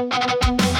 Música